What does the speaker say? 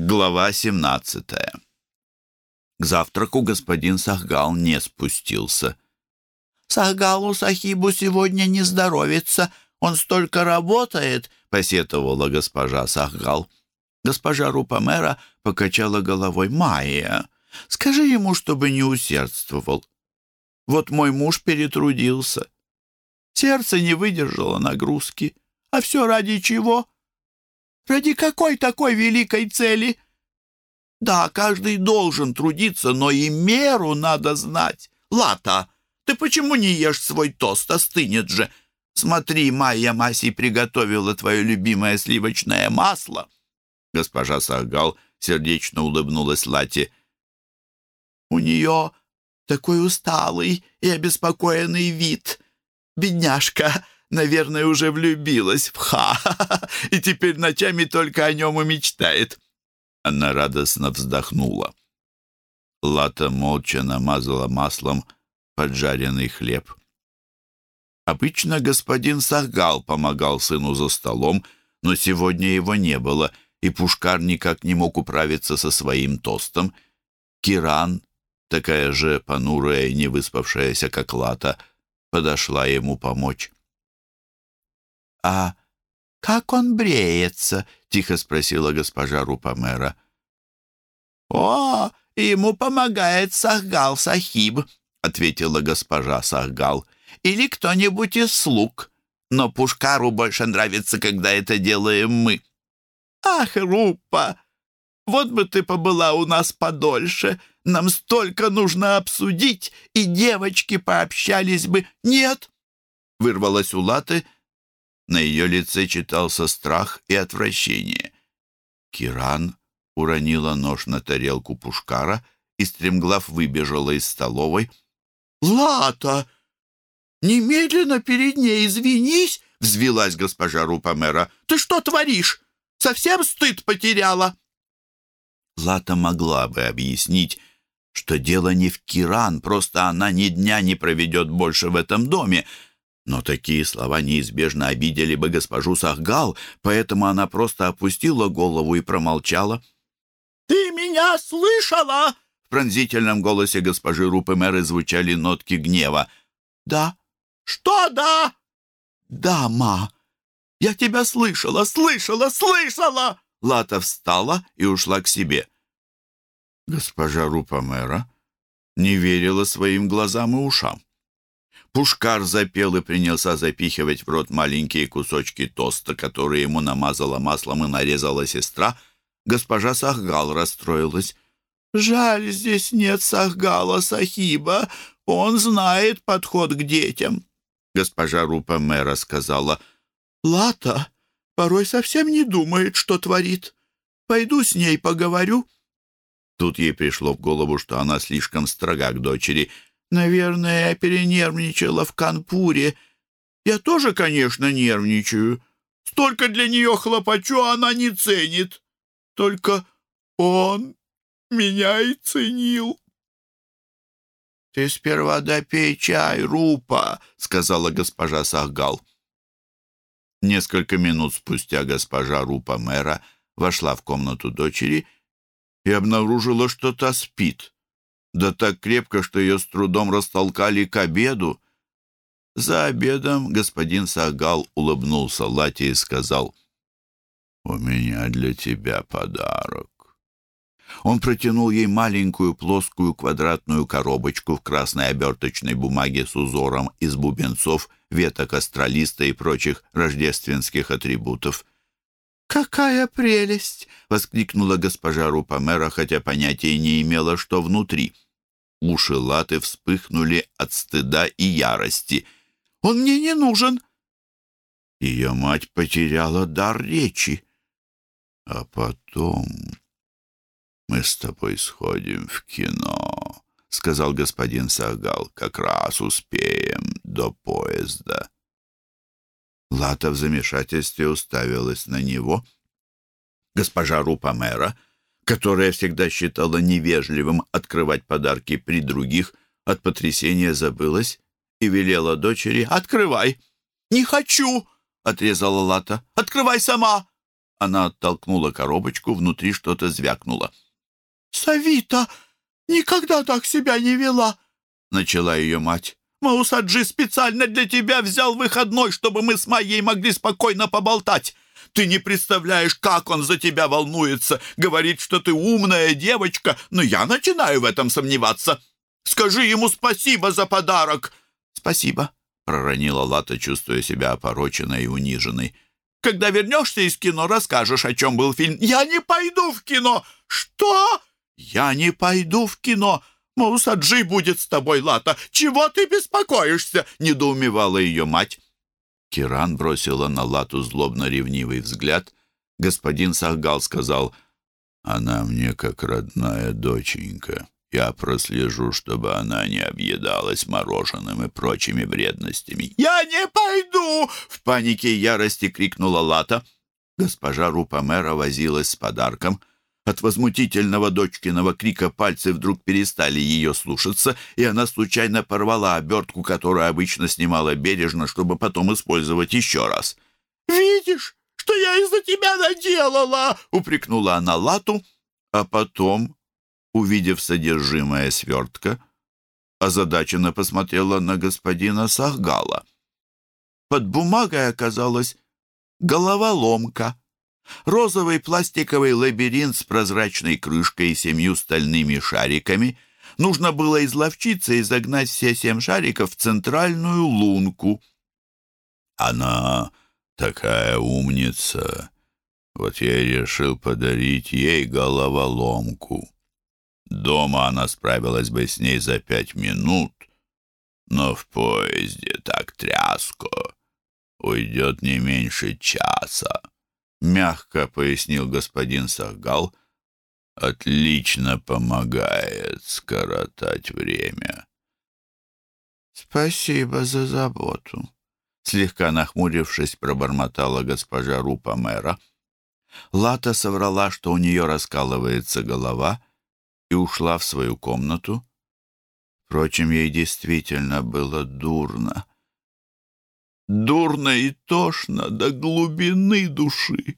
Глава 17 К завтраку господин Сахгал не спустился. «Сахгалу Сахибу сегодня не здоровится. Он столько работает», — посетовала госпожа Сахгал. Госпожа Рупамера покачала головой. «Майя, скажи ему, чтобы не усердствовал. Вот мой муж перетрудился. Сердце не выдержало нагрузки. А все ради чего?» Ради какой такой великой цели? Да, каждый должен трудиться, но и меру надо знать. Лата, ты почему не ешь свой тост? Остынет же. Смотри, Майя Маси приготовила твое любимое сливочное масло. Госпожа Сагал сердечно улыбнулась Лате. У нее такой усталый и обеспокоенный вид. Бедняжка, Наверное, уже влюбилась в Ха, и теперь ночами только о нем и мечтает». Она радостно вздохнула. Лата молча намазала маслом поджаренный хлеб. Обычно господин Сахгал помогал сыну за столом, но сегодня его не было, и Пушкар никак не мог управиться со своим тостом. Киран, такая же понурая и невыспавшаяся, как Лата, подошла ему помочь. «А как он бреется?» — тихо спросила госпожа Рупамера. «О, ему помогает Сахгал Сахиб», — ответила госпожа Сахгал. «Или кто-нибудь из слуг. Но Пушкару больше нравится, когда это делаем мы». «Ах, Рупа, вот бы ты побыла у нас подольше. Нам столько нужно обсудить, и девочки пообщались бы». «Нет», — вырвалась у Латы, — на ее лице читался страх и отвращение. Киран уронила нож на тарелку Пушкара и стремглав выбежала из столовой. «Лата! Немедленно перед ней извинись!» — взвелась госпожа Рупамера. «Ты что творишь? Совсем стыд потеряла?» Лата могла бы объяснить, что дело не в Киран, просто она ни дня не проведет больше в этом доме, но такие слова неизбежно обидели бы госпожу Сахгал, поэтому она просто опустила голову и промолчала. «Ты меня слышала?» В пронзительном голосе госпожи Рупы Мэры звучали нотки гнева. «Да». «Что да?» «Да, ма. Я тебя слышала, слышала, слышала!» Лата встала и ушла к себе. Госпожа Рупа Мэра не верила своим глазам и ушам. Пушкар запел и принялся запихивать в рот маленькие кусочки тоста, которые ему намазала маслом и нарезала сестра. Госпожа Сахгал расстроилась. «Жаль, здесь нет Сахгала Сахиба. Он знает подход к детям». Госпожа Рупа Мэра сказала. «Лата порой совсем не думает, что творит. Пойду с ней поговорю». Тут ей пришло в голову, что она слишком строга к дочери — Наверное, я перенервничала в Канпуре. Я тоже, конечно, нервничаю. Столько для нее хлопочу, а она не ценит. Только он меня и ценил. «Ты сперва допей чай, Рупа», — сказала госпожа Сахгал. Несколько минут спустя госпожа Рупа мэра вошла в комнату дочери и обнаружила, что та спит да так крепко, что ее с трудом растолкали к обеду. За обедом господин Сагал улыбнулся Лате и сказал, «У меня для тебя подарок». Он протянул ей маленькую плоскую квадратную коробочку в красной оберточной бумаге с узором из бубенцов, веток астролиста и прочих рождественских атрибутов. «Какая прелесть!» — воскликнула госпожа Рупамера, хотя понятия не имела, что внутри. Уши Латы вспыхнули от стыда и ярости. «Он мне не нужен!» Ее мать потеряла дар речи. «А потом мы с тобой сходим в кино», — сказал господин Сагал. «Как раз успеем до поезда». Лата в замешательстве уставилась на него. Госпожа Рупамера, которая всегда считала невежливым открывать подарки при других, от потрясения забылась и велела дочери «Открывай!» «Не хочу!» — отрезала Лата. «Открывай сама! Она оттолкнула коробочку, внутри что-то звякнуло. «Савита никогда так себя не вела!» — начала ее мать. «Маусаджи специально для тебя взял выходной, чтобы мы с Майей могли спокойно поболтать. Ты не представляешь, как он за тебя волнуется. Говорит, что ты умная девочка, но я начинаю в этом сомневаться. Скажи ему спасибо за подарок!» «Спасибо», — проронила Лата, чувствуя себя опороченной и униженной. «Когда вернешься из кино, расскажешь, о чем был фильм». «Я не пойду в кино!» «Что?» «Я не пойду в кино!» «Маусаджи будет с тобой, Лата! Чего ты беспокоишься?» — недоумевала ее мать. Киран бросила на Лату злобно-ревнивый взгляд. Господин Сахгал сказал, «Она мне как родная доченька. Я прослежу, чтобы она не объедалась мороженым и прочими вредностями». «Я не пойду!» — в панике и ярости крикнула Лата. Госпожа Рупамера возилась с подарком. От возмутительного дочкиного крика пальцы вдруг перестали ее слушаться, и она случайно порвала обертку, которую обычно снимала бережно, чтобы потом использовать еще раз. «Видишь, что я из-за тебя наделала?» — упрекнула она Лату, а потом, увидев содержимое свертка, озадаченно посмотрела на господина Сахгала. Под бумагой оказалась головоломка — Розовый пластиковый лабиринт с прозрачной крышкой и семью стальными шариками. Нужно было изловчиться и загнать все семь шариков в центральную лунку. Она такая умница. Вот я и решил подарить ей головоломку. Дома она справилась бы с ней за пять минут, но в поезде так тряско. Уйдет не меньше часа. — мягко пояснил господин Сахгал, — отлично помогает скоротать время. «Спасибо за заботу», — слегка нахмурившись, пробормотала госпожа Рупа мэра. Лата соврала, что у нее раскалывается голова, и ушла в свою комнату. Впрочем, ей действительно было дурно. Дурно и тошно до глубины души.